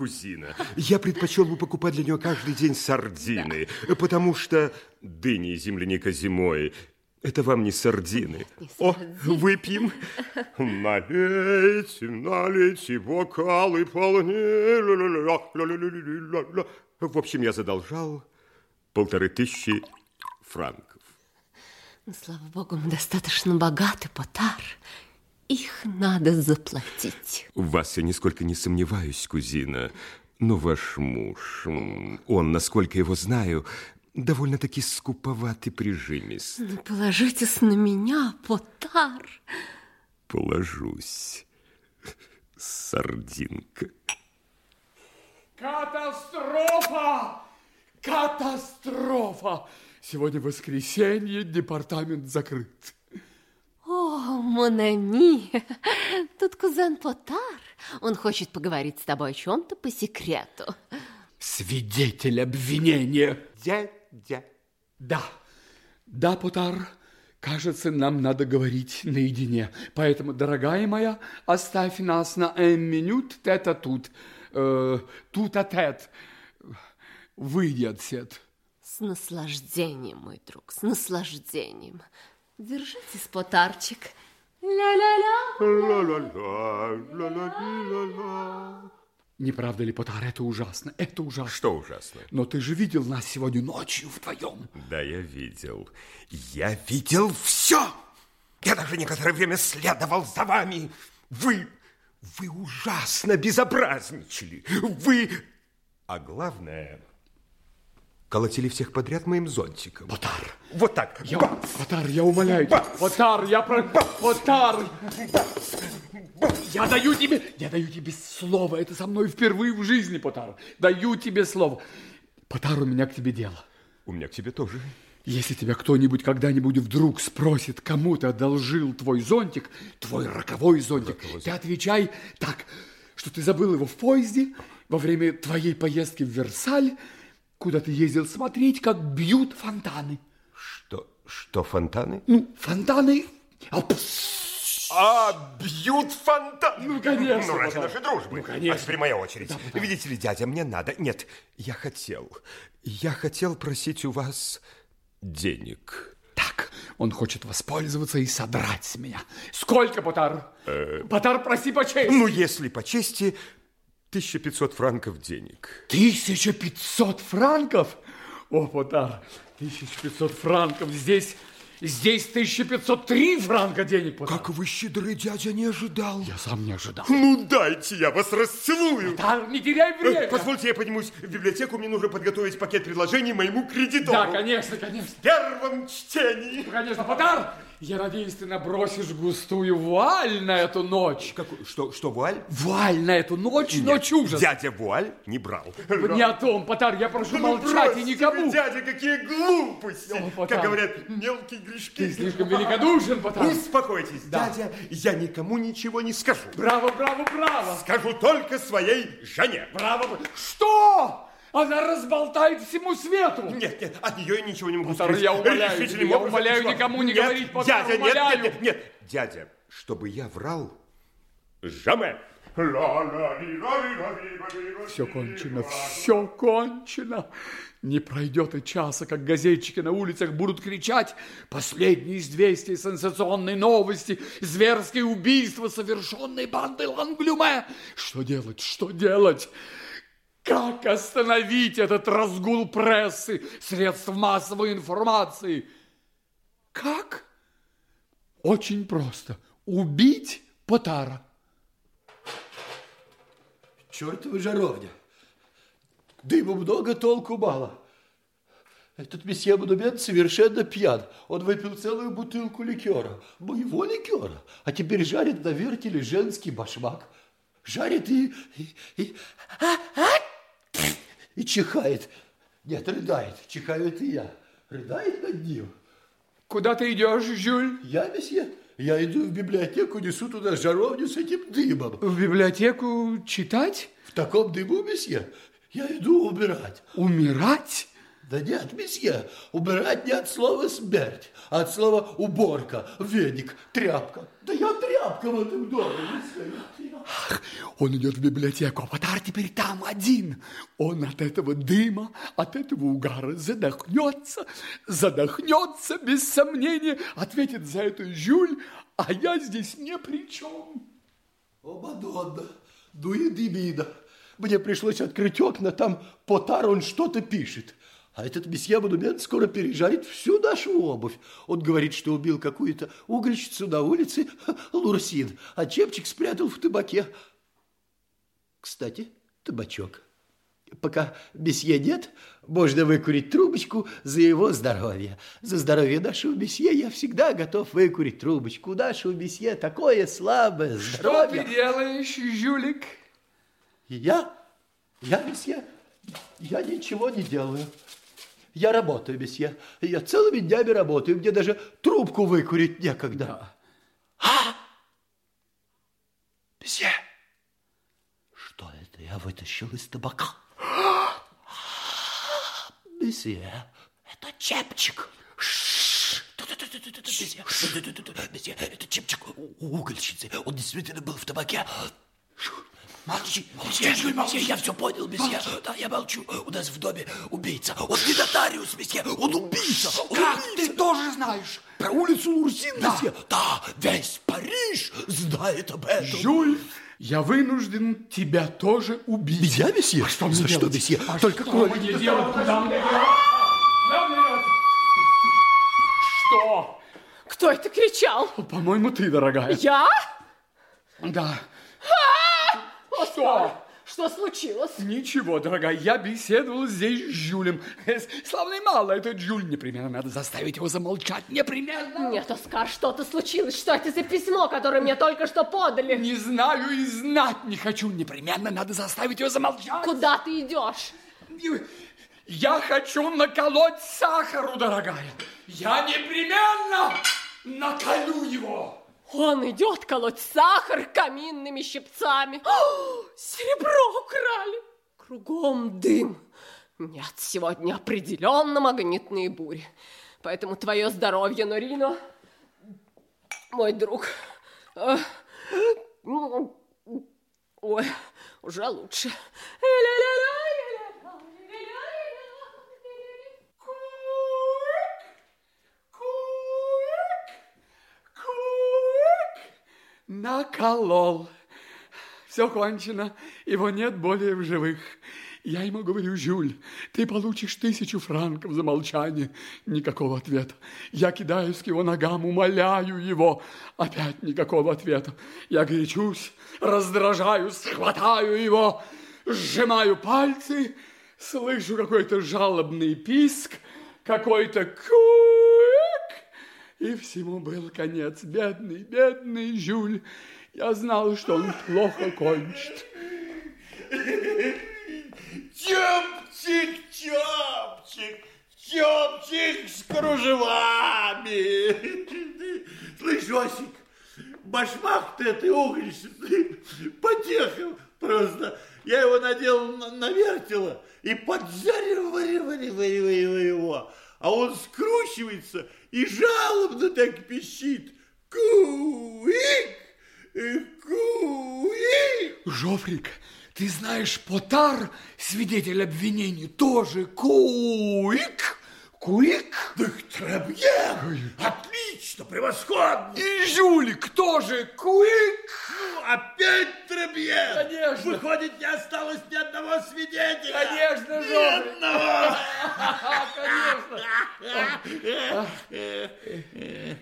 кузина. Я предпочел бы покупать для нее каждый день сардины, да. потому что дыни и земляника зимой это вам не сардины. Не О, выпьем. Налейте, налейте бокалы полны. В общем, я задолжал полторы тысячи франков. Ну, слава богу, мы достаточно богаты, Потар. Их надо заплатить. В вас я нисколько не сомневаюсь, кузина. Но ваш муж, он, насколько его знаю, довольно-таки скуповат и прижимист. Ну, положитесь на меня, Потар. Положусь, сардинка. Катастрофа! Катастрофа! Сегодня воскресенье, департамент закрыт. Монами, тут кузен Потар. Он хочет поговорить с тобой о чем-то по секрету. Свидетель обвинения. Дядя. Да, да, Потар, кажется, нам надо говорить наедине. Поэтому, дорогая моя, оставь нас на эн минут тет-а-тут, э, тут-а-тет. Выйди отсюда. С наслаждением, мой друг, с наслаждением. Держитесь, Потарчик. Ля-ля-ля. Ля-ля-ля. Ля-ля-ля. Не правда ли, Потар, это ужасно, это ужасно. Что ужасно? Но ты же видел нас сегодня ночью вдвоем. Да, я видел. Я видел все. Я даже некоторое время следовал за вами. Вы, вы ужасно безобразничали. Вы, а главное, колотили всех подряд моим зонтиком. Потар. Вот так. Я, Потар, я умоляю тебя. Потар, я про... Потар. Я даю тебе, я даю тебе слово. Это со мной впервые в жизни, Потар. Даю тебе слово. Потар, у меня к тебе дело. У меня к тебе тоже. Если тебя кто-нибудь когда-нибудь вдруг спросит, кому ты одолжил твой зонтик, твой роковой зонтик, роковой ты отвечай так, что ты забыл его в поезде во время твоей поездки в Версаль, куда ты ездил смотреть, как бьют фонтаны. Что, что фонтаны? Ну, фонтаны... А, бьют фонтаны. Ну, конечно. Ну, ради нашей дружбы. Ну, конечно. А теперь моя очередь. Да, да. Видите ли, дядя, мне надо... Нет, я хотел... Я хотел просить у вас денег. Так, он хочет воспользоваться и содрать с меня. Сколько, Потар? Э... Потар, проси по чести. Ну, если по чести, 1500 франков денег. 1500 франков? О, Потар, 1500 франков здесь Здесь 1503 франка денег подал. Как вы щедры, дядя, не ожидал. Я сам не ожидал. Ну, дайте, я вас расцелую. Да, не теряй время. Позвольте, я поднимусь в библиотеку. Мне нужно подготовить пакет предложений моему кредитору. Да, конечно, конечно. В первом чтении. Ну, конечно, Потар. Я надеюсь, ты набросишь густую вуаль на эту ночь. Как, что, что вуаль? Вуаль на эту ночь, Нет, ночь ужас. дядя вуаль не брал. Не о том, Потар, я прошу ну, молчать и никому. Вы, дядя, какие глупости. О, Потар, как говорят, мелкие грешки. Ты слишком великодушен, Потар. Успокойтесь, да. дядя, я никому ничего не скажу. Браво, браво, браво. Скажу только своей жене. Браво. Что? Она разболтает всему свету. Нет, нет, от нее я ничего не могу Потар, сказать. я умоляю, я образом, умоляю никому не нет, говорить, Потар, дядя, умоляю. Нет, нет, нет, дядя, чтобы я врал, жаме. Все кончено, все кончено. Не пройдет и часа, как газетчики на улицах будут кричать «Последние известия, сенсационные новости, зверские убийства, совершенные бандой Ланглюме!» Что делать, что делать? Как остановить этот разгул прессы, средств массовой информации? Как? Очень просто. Убить Потара. Чертова жаровня. Дыма много, толку мало. Этот месье Монумент совершенно пьян. Он выпил целую бутылку ликера. Моего ликера. А теперь жарит на вертеле женский башмак. Жарит и... и, и а, а, и чихает. Нет, рыдает. Чихаю это я. Рыдает над ним. Куда ты идешь, Жюль? Я, месье. Я иду в библиотеку, несу туда жаровню с этим дымом. В библиотеку читать? В таком дыму, месье, я иду умирать. Умирать? Да нет, месье, убирать не от слова смерть, а от слова уборка, веник, тряпка. Да я тряпка в этом доме. Он идет в библиотеку, а Потар теперь там один. Он от этого дыма, от этого угара задохнется, задохнется, без сомнения, ответит за это Жюль, а я здесь ни при чем. О, Мадонна, ну и. Мне пришлось открыть окна, там Потар, он что-то пишет. А этот месье Монумент скоро пережарит всю нашу обувь. Он говорит, что убил какую-то угольщицу на улице Лурсин, а чепчик спрятал в табаке. Кстати, табачок. Пока месье нет, можно выкурить трубочку за его здоровье. За здоровье нашего месье я всегда готов выкурить трубочку. У нашего месье такое слабое здоровье. Что ты делаешь, Жюлик? Я? Я, месье? Я ничего не делаю. Я работаю, месье. Я целыми днями работаю. Мне даже трубку выкурить некогда. Да. А! Месье! Что это я вытащил из табака? Месье, это чепчик. Месье, это чепчик угольщицы. Он действительно был в табаке. Молчи, месье, месье, я все понял, месье. Да, я молчу. У нас в доме убийца. Он не нотариус, месье, он убийца. Он как убийца. ты тоже знаешь? Про улицу Лурсин, да. месье? Да, весь Париж знает об этом. Жюль, я вынужден тебя тоже убить. Меня, месье? А что мне За делать? что, месье? А Только что кровь. мне делать? Куда мне делать? Куда мне делать? Что? Кто это кричал? По-моему, ты, дорогая. Я? Да. Что? Что случилось? Ничего, дорогая, я беседовал здесь с Жюлем. Славно и мало, этот Жюль. Непременно надо заставить его замолчать. Непременно. Нет, Оскар, что-то случилось. Что это за письмо, которое мне только что подали? Не знаю и знать не хочу. Непременно надо заставить его замолчать. Куда ты идешь? Я хочу наколоть сахару, дорогая. Я непременно наколю его. Он идет колоть сахар каминными щипцами. О, серебро украли. Кругом дым. Нет, сегодня определенно магнитные бури. Поэтому твое здоровье, Норино, мой друг. Ой, уже лучше. Наколол. Все кончено, его нет более в живых. Я ему говорю, Жюль, ты получишь тысячу франков за молчание. Никакого ответа. Я кидаюсь к его ногам, умоляю его. Опять никакого ответа. Я горячусь, раздражаюсь, хватаю его, сжимаю пальцы, слышу какой-то жалобный писк, какой-то куик. И всему был конец. Бедный, бедный Жюль. Я знал, что он плохо кончит. Чопчик, чопчик, чопчик с кружевами. Слышь, Осик, башмак ты этой угольщицы, потеха просто. Я его надел на, на вертело и поджариваю его, а он скручивается и жалобно так пищит. Куик. Жофрик, ты знаешь, Потар, свидетель обвинений, тоже куик, куик. Так Трабьен, отлично, превосходно. И Жюлик тоже куик. Ну, опять Трабьен. Конечно. Выходит, не осталось ни одного свидетеля. Конечно, Ни Жофрик. одного. Конечно.